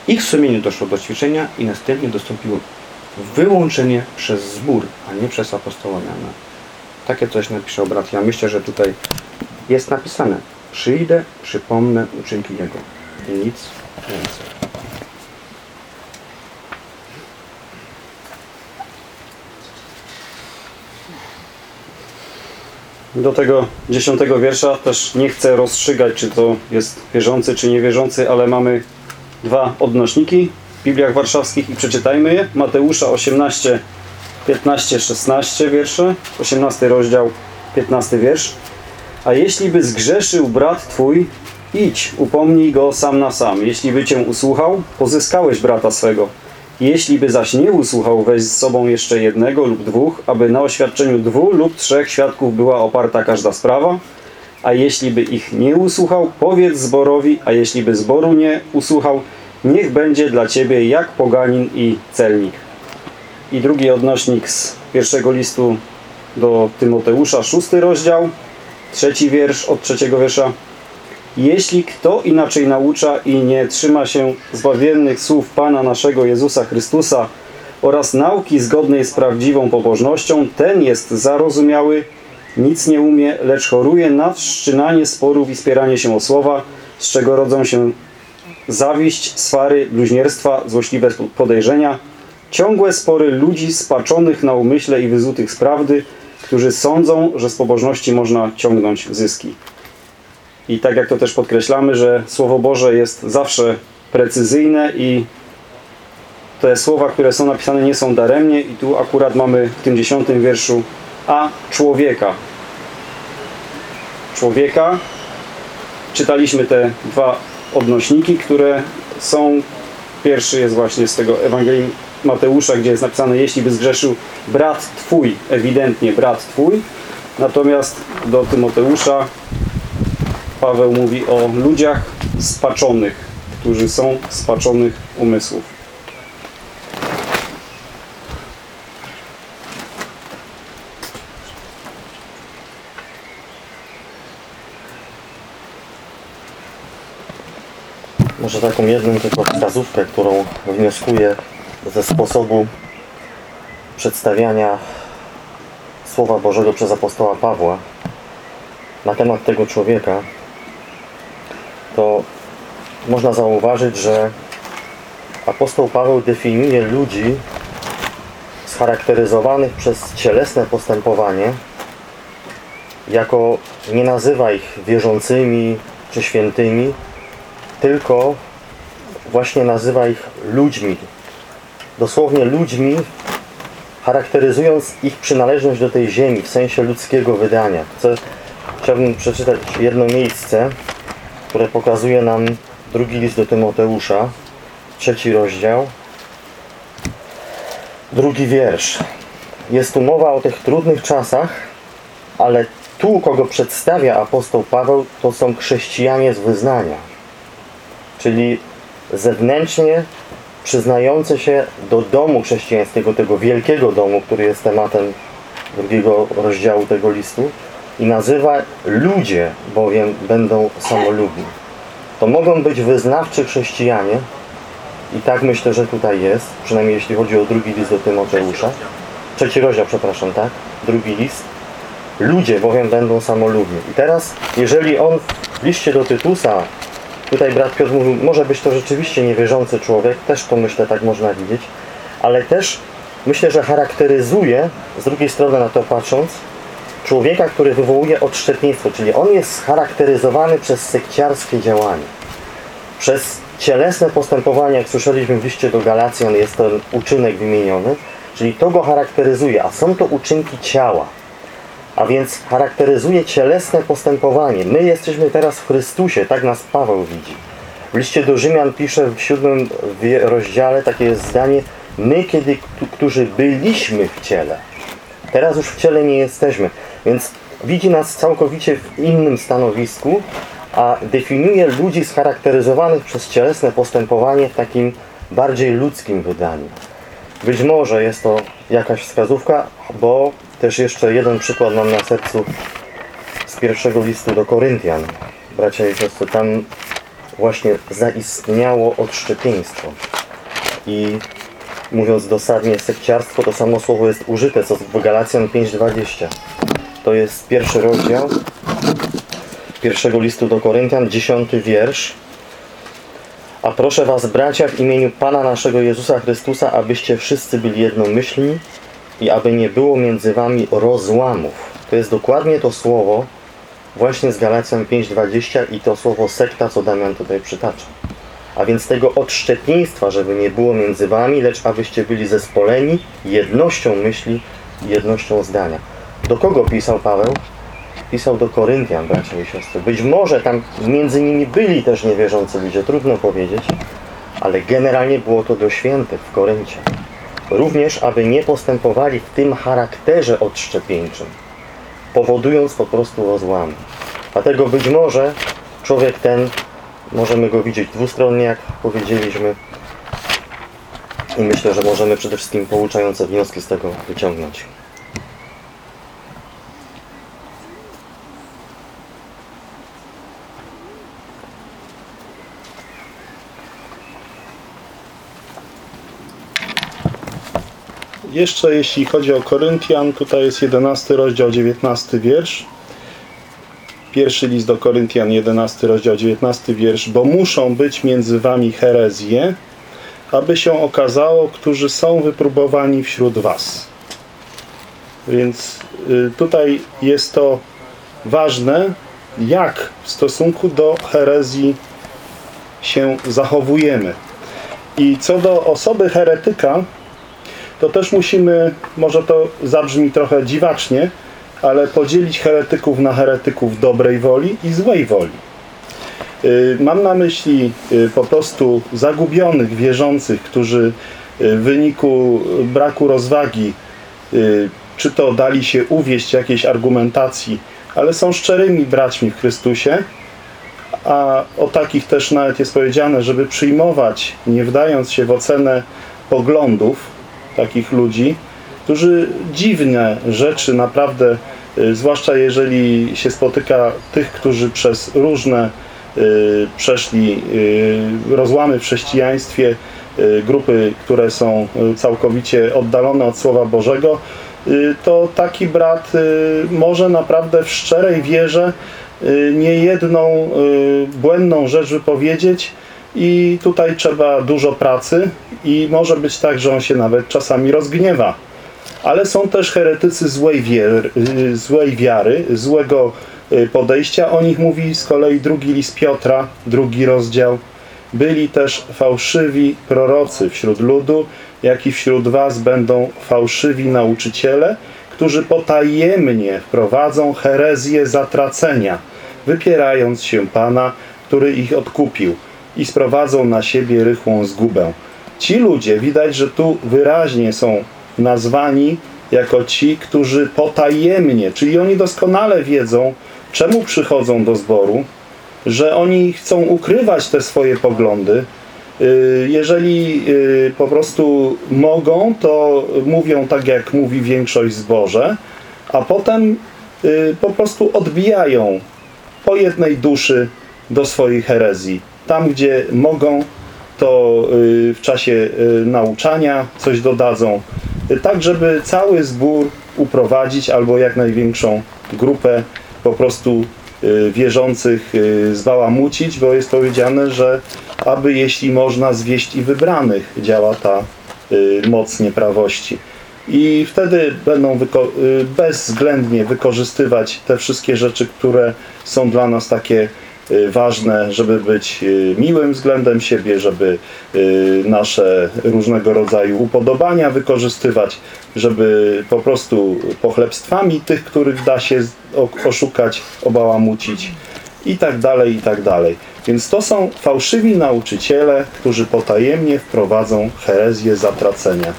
ich sumienie doszło do ćwiczenia i następnie dostąpiło wyłączenie przez zbór, a nie przez apostoła Jana. Takie coś napisze brat. Ja myślę, że tutaj jest napisane. Przyjdę, przypomnę uczynki Jego. I nic więcej.
Do tego dziesiątego wiersza też nie chcę rozstrzygać, czy to jest wierzący, czy niewierzący, ale mamy dwa odnośniki w Bibliach Warszawskich i przeczytajmy je. Mateusza 18, 15, 16 wiersze, 18 rozdział, 15 wiersz. A jeśli by zgrzeszył brat twój, idź, upomnij go sam na sam. Jeśli by cię usłuchał, pozyskałeś brata swego. Jeśli by zaś nie usłuchał, weź z sobą jeszcze jednego lub dwóch, aby na oświadczeniu dwóch lub trzech świadków była oparta każda sprawa. A jeśli by ich nie usłuchał, powiedz zborowi, a jeśli by zboru nie usłuchał, niech będzie dla ciebie jak poganin i celnik. I drugi odnośnik z pierwszego listu do Tymoteusza, szósty rozdział, trzeci wiersz od trzeciego wiersza. Jeśli kto inaczej naucza i nie trzyma się zbawiennych słów Pana naszego Jezusa Chrystusa oraz nauki zgodnej z prawdziwą pobożnością, ten jest zarozumiały, nic nie umie, lecz choruje na wszczynanie sporów i spieranie się o słowa, z czego rodzą się zawiść, swary, bluźnierstwa, złośliwe podejrzenia, ciągłe spory ludzi spaczonych na umyśle i wyzutych z prawdy, którzy sądzą, że z pobożności można ciągnąć zyski. I tak jak to też podkreślamy, że Słowo Boże jest zawsze precyzyjne i te słowa, które są napisane nie są daremnie i tu akurat mamy w tym dziesiątym wierszu a człowieka. Człowieka. Czytaliśmy te dwa odnośniki, które są pierwszy jest właśnie z tego Ewangelii Mateusza, gdzie jest napisane jeśli by zgrzeszył brat Twój, ewidentnie brat Twój. Natomiast do Tymoteusza Paweł mówi o ludziach spaczonych, którzy są spaczonych umysłów.
Może taką jedną tylko wskazówkę, którą wnioskuję ze sposobu przedstawiania Słowa Bożego przez apostoła Pawła na temat tego człowieka, to można zauważyć, że apostoł Paweł definiuje ludzi scharakteryzowanych przez cielesne postępowanie jako nie nazywa ich wierzącymi czy świętymi, tylko właśnie nazywa ich ludźmi. Dosłownie ludźmi, charakteryzując ich przynależność do tej ziemi w sensie ludzkiego wydania. Chcę, chciałbym przeczytać jedno miejsce, które pokazuje nam drugi list do Tymoteusza, trzeci rozdział, drugi wiersz. Jest tu mowa o tych trudnych czasach, ale tu, kogo przedstawia apostoł Paweł, to są chrześcijanie z wyznania czyli zewnętrznie przyznające się do domu chrześcijańskiego, tego wielkiego domu, który jest tematem drugiego rozdziału tego listu i nazywa ludzie, bowiem będą samolubni. To mogą być wyznawczy chrześcijanie i tak myślę, że tutaj jest, przynajmniej jeśli chodzi o drugi list do Tymoteusza. Trzeci rozdział, przepraszam, tak? Drugi list. Ludzie bowiem będą samolubni. I teraz, jeżeli on w liście do Tytusa Tutaj brat Piotr mówił, może być to rzeczywiście niewierzący człowiek, też to myślę tak można widzieć, ale też myślę, że charakteryzuje, z drugiej strony na to patrząc, człowieka, który wywołuje odszczepieństwo, czyli on jest charakteryzowany przez sekciarskie działanie, przez cielesne postępowanie, jak słyszeliśmy w liście do Galacjan, jest ten uczynek wymieniony, czyli to go charakteryzuje, a są to uczynki ciała a więc charakteryzuje cielesne postępowanie. My jesteśmy teraz w Chrystusie, tak nas Paweł widzi. W liście do Rzymian pisze w siódmym rozdziale takie jest zdanie my, kiedy, którzy byliśmy w ciele. Teraz już w ciele nie jesteśmy, więc widzi nas całkowicie w innym stanowisku, a definiuje ludzi scharakteryzowanych przez cielesne postępowanie w takim bardziej ludzkim wydaniu. Być może jest to jakaś wskazówka, bo też jeszcze jeden przykład mam na sercu z pierwszego listu do Koryntian. Bracia i siostry, tam właśnie zaistniało odszczepieństwo. I mówiąc dosadnie, sekciarstwo to samo słowo jest użyte, co w Galacjan 5.20. To jest pierwszy rozdział pierwszego listu do Koryntian, dziesiąty wiersz. A proszę was, bracia, w imieniu Pana naszego Jezusa Chrystusa, abyście wszyscy byli jednomyślni i aby nie było między wami rozłamów. To jest dokładnie to słowo właśnie z Galacjan 5.20 i to słowo sekta, co Damian tutaj przytacza. A więc tego odszczepieństwa, żeby nie było między wami, lecz abyście byli zespoleni jednością myśli jednością zdania. Do kogo pisał Paweł? Pisał do Koryntian, bracia i siostry. Być może tam między nimi byli też niewierzący ludzie, trudno powiedzieć, ale generalnie było to do świętych w Koryncie. Również, aby nie postępowali w tym charakterze odszczepieńczym, powodując po prostu rozłamy. Dlatego być może człowiek ten, możemy go widzieć dwustronnie, jak powiedzieliśmy, i myślę, że możemy przede wszystkim pouczające wnioski z tego wyciągnąć.
Jeszcze jeśli chodzi o Koryntian, tutaj jest 11 rozdział, 19 wiersz. Pierwszy list do Koryntian, 11 rozdział, 19 wiersz. Bo muszą być między wami herezje, aby się okazało, którzy są wypróbowani wśród was. Więc y, tutaj jest to ważne, jak w stosunku do herezji się zachowujemy. I co do osoby heretyka, to też musimy, może to zabrzmi trochę dziwacznie, ale podzielić heretyków na heretyków dobrej woli i złej woli. Y, Mam na myśli y, po prostu zagubionych wierzących, którzy y, w wyniku braku rozwagi, czy to dali się uwieść jakiejś argumentacji, ale są szczerymi braćmi w Chrystusie, a o takich też nawet jest powiedziane, żeby przyjmować, nie wdając się w ocenę poglądów takich ludzi, którzy dziwne rzeczy naprawdę, y, zwłaszcza jeżeli się spotyka tych, którzy przez różne y, przeszli y, rozłamy w chrześcijaństwie, grupy, które są całkowicie oddalone od Słowa Bożego, to taki brat może naprawdę w szczerej wierze niejedną błędną rzecz wypowiedzieć i tutaj trzeba dużo pracy i może być tak, że on się nawet czasami rozgniewa. Ale są też heretycy złej, wier, y, złej wiary, złego y, podejścia. O nich mówi z kolei drugi list Piotra, drugi rozdział. Byli też fałszywi prorocy wśród ludu, jak i wśród was będą fałszywi nauczyciele, którzy potajemnie wprowadzą herezję zatracenia, wypierając się Pana, który ich odkupił i sprowadzą na siebie rychłą zgubę. Ci ludzie, widać, że tu wyraźnie są nazwani jako ci, którzy potajemnie, czyli oni doskonale wiedzą, czemu przychodzą do zboru, że oni chcą ukrywać te swoje poglądy. Y, Jeżeli y, po prostu mogą, to mówią tak, jak mówi większość zborze, a potem y, po prostu odbijają po jednej duszy do swojej herezji. Tam, gdzie mogą, to y, w czasie y, nauczania coś dodadzą, y, tak żeby cały zbór uprowadzić albo jak największą grupę po prostu wierzących zbałamucić, bo jest powiedziane, że aby jeśli można zwieść i wybranych działa ta moc nieprawości. I wtedy będą wyko- bezwzględnie wykorzystywać te wszystkie rzeczy, które są dla nas takie ważne, żeby być y, miłym względem siebie, żeby y, nasze różnego rodzaju upodobania wykorzystywać, żeby po prostu pochlebstwami tych, których da się oszukać, obałamucić i tak dalej, i tak dalej. Więc to są fałszywi nauczyciele, którzy potajemnie wprowadzą herezję zatracenia.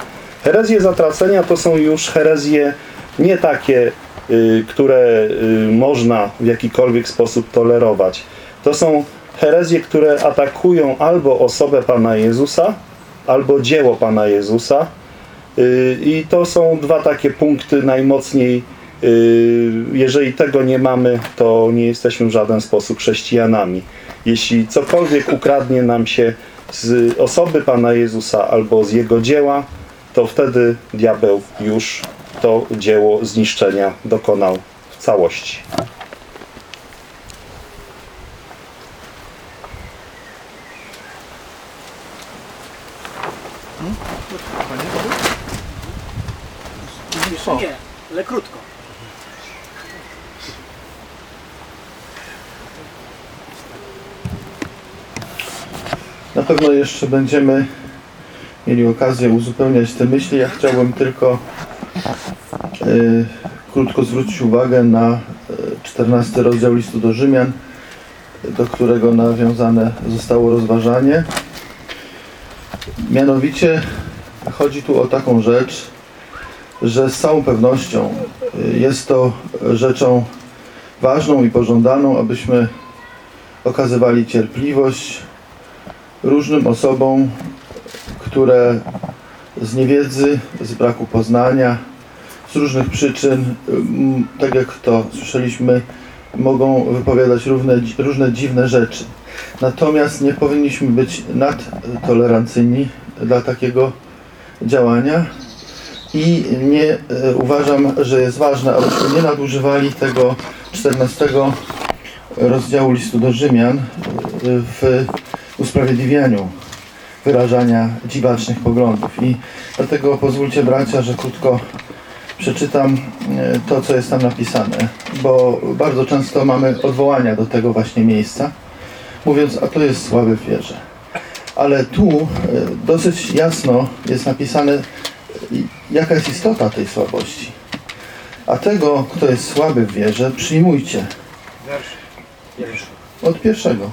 Herezje zatracenia to są już herezje nie takie, y, które y, można w jakikolwiek sposób tolerować. To są herezje, które atakują albo osobę Pana Jezusa, albo dzieło Pana Jezusa Y, I to są dwa takie punkty najmocniej. y, Jeżeli tego nie mamy, to nie jesteśmy w żaden sposób chrześcijanami. Jeśli cokolwiek ukradnie nam się z osoby Pana Jezusa albo z Jego dzieła, to wtedy diabeł już to dzieło zniszczenia dokonał w całości.
Nie, ale krótko.
Na pewno jeszcze będziemy mieli okazję uzupełniać te myśli. Ja chciałbym tylko y, krótko zwrócić uwagę na y, 14 rozdział listu do Rzymian, do którego nawiązane zostało rozważanie. Mianowicie chodzi tu o taką rzecz, że z całą pewnością y, jest to rzeczą ważną i pożądaną, abyśmy okazywali cierpliwość różnym osobom, które z niewiedzy, z braku poznania, z różnych przyczyn, tak jak to słyszeliśmy, mogą wypowiadać równe, różne dziwne rzeczy. Natomiast nie powinniśmy być nadtolerancyjni dla takiego działania i nie e, uważam, że jest ważne, abyśmy nie nadużywali tego 14 rozdziału listu do Rzymian e, w usprawiedliwianiu wyrażania dziwacznych poglądów. I dlatego pozwólcie bracia, że krótko przeczytam e, to, co jest tam napisane, bo bardzo często mamy odwołania do tego właśnie miejsca, mówiąc, a to jest słaby w wierze. Ale tu dosyć jasno jest napisane, jaka jest istota tej słabości. A tego, kto jest słaby w wierze, przyjmujcie. Od pierwszego.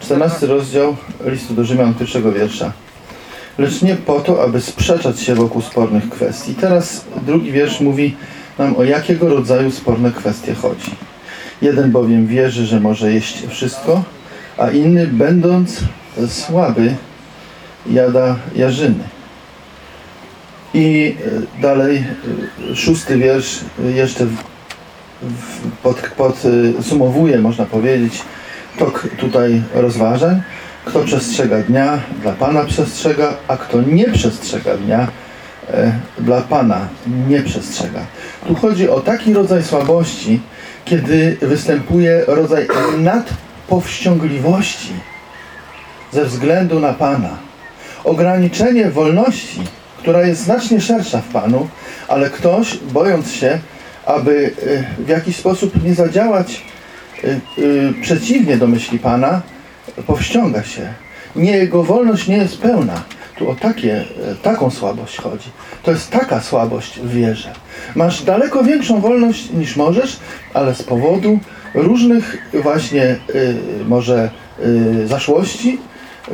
14 rozdział listu do Rzymian pierwszego wiersza. Lecz nie po to, aby sprzeczać się wokół spornych kwestii. Teraz drugi wiersz mówi nam o jakiego rodzaju sporne kwestie chodzi. Jeden bowiem wierzy, że może jeść wszystko, a inny, będąc słaby, jada jarzyny. I e, dalej e, szósty wiersz e, jeszcze w, pod, podsumowuje, można powiedzieć, tok tutaj rozważań. Kto przestrzega dnia, dla Pana przestrzega, a kto nie przestrzega dnia, dla Pana nie przestrzega. Tu chodzi o taki rodzaj słabości, kiedy występuje rodzaj nadpowściągliwości ze względu na Pana. Ograniczenie wolności, która jest znacznie szersza w Panu, ale ktoś, bojąc się, aby e, w jakiś sposób nie zadziałać y, y, przeciwnie do myśli Pana, powściąga się. Nie, jego wolność nie jest pełna. Tu o takie, e, taką słabość chodzi. To jest taka słabość w wierze. Masz daleko większą wolność niż możesz, ale z powodu różnych właśnie y, może y, zaszłości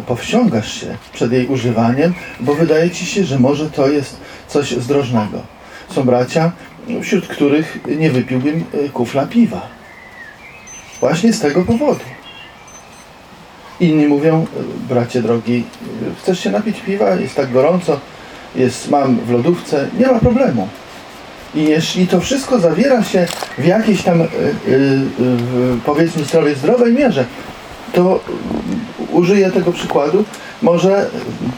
powściągasz się przed jej używaniem, bo wydaje ci się, że może to jest coś zdrożnego. Są bracia, wśród których nie wypiłbym y, kufla piwa. Właśnie z tego powodu. Inni mówią, y, bracie drogi, y, chcesz się napić piwa? Jest tak gorąco, jest, mam w lodówce, nie ma problemu. I jeśli to wszystko zawiera się w jakiejś tam, powiedzmy sobie, zdrowej mierze, to użyję tego przykładu. Może,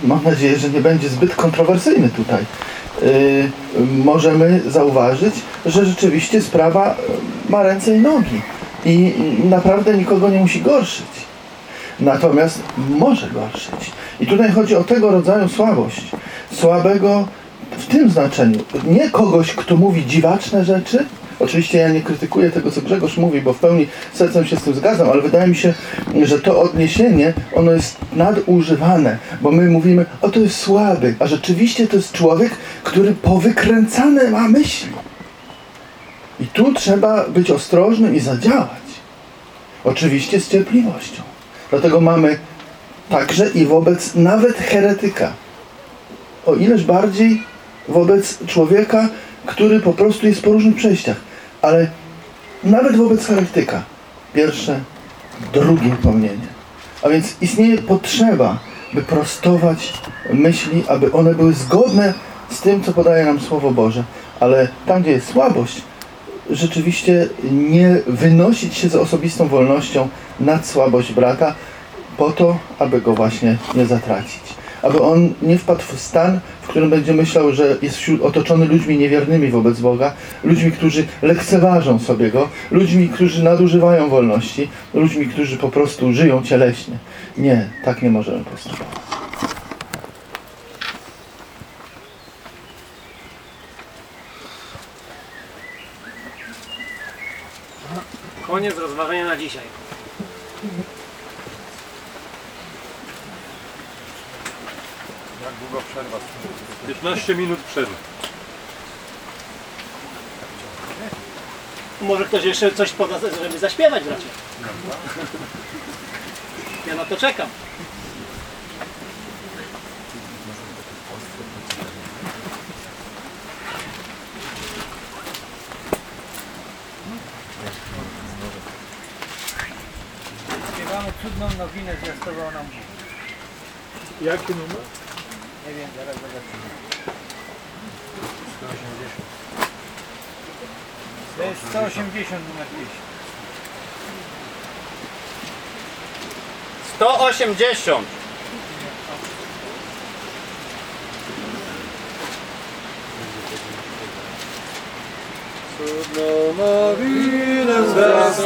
mam nadzieję, że nie będzie zbyt kontrowersyjny tutaj. Y, możemy zauważyć, że rzeczywiście sprawa y, ma ręce i nogi i naprawdę nikogo nie musi gorszyć. Natomiast może gorszyć. I tutaj chodzi o tego rodzaju słabość. Słabego w tym znaczeniu. Nie kogoś, kto mówi dziwaczne rzeczy. Oczywiście ja nie krytykuję tego, co Grzegorz mówi, bo w pełni sercem się z tym zgadzam, ale wydaje mi się, że to odniesienie, ono jest nadużywane, bo my mówimy, o to jest słaby, a rzeczywiście to jest człowiek, który powykręcane ma myśli. I tu trzeba być ostrożnym i zadziałać. Oczywiście z cierpliwością. Dlatego mamy także i wobec nawet heretyka. O ileż bardziej wobec człowieka, który po prostu jest po różnych przejściach. Ale nawet wobec heretyka. Pierwsze, drugie upomnienie. A więc istnieje potrzeba, by prostować myśli, aby one były zgodne z tym, co podaje nam Słowo Boże. Ale tam, gdzie jest słabość, rzeczywiście nie wynosić się z osobistą wolnością nad słabość brata, po to, aby go właśnie nie zatracić. Aby on nie wpadł w stan, w którym będzie myślał, że jest otoczony ludźmi niewiernymi wobec Boga, ludźmi, którzy lekceważą sobie go, ludźmi, którzy nadużywają wolności, ludźmi, którzy po prostu żyją cieleśnie. Nie, tak nie możemy postępować.
Koniec rozważania na dzisiaj.
Długo przerwa?
15 minut przerwy.
Może ktoś jeszcze coś poda, żeby zaśpiewać bracie. Ja na to czekam.
Śpiewamy cudną nowinę, zwiastował nam Bóg.
Jaki numer?
Nie wiem, zaraz zobaczymy. To jest 180 numer pieśni.
180!
Teraz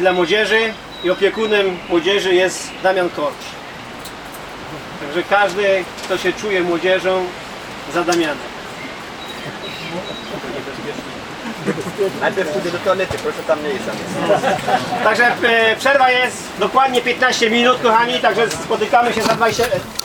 dla młodzieży i opiekunem młodzieży jest Damian Korcz. Także każdy, kto się czuje młodzieżą, za Damianem.
Najpierw pójdę do toalety, proszę tam nie iść
Także e, przerwa jest dokładnie 15 minut, kochani, także spotykamy się za 20, za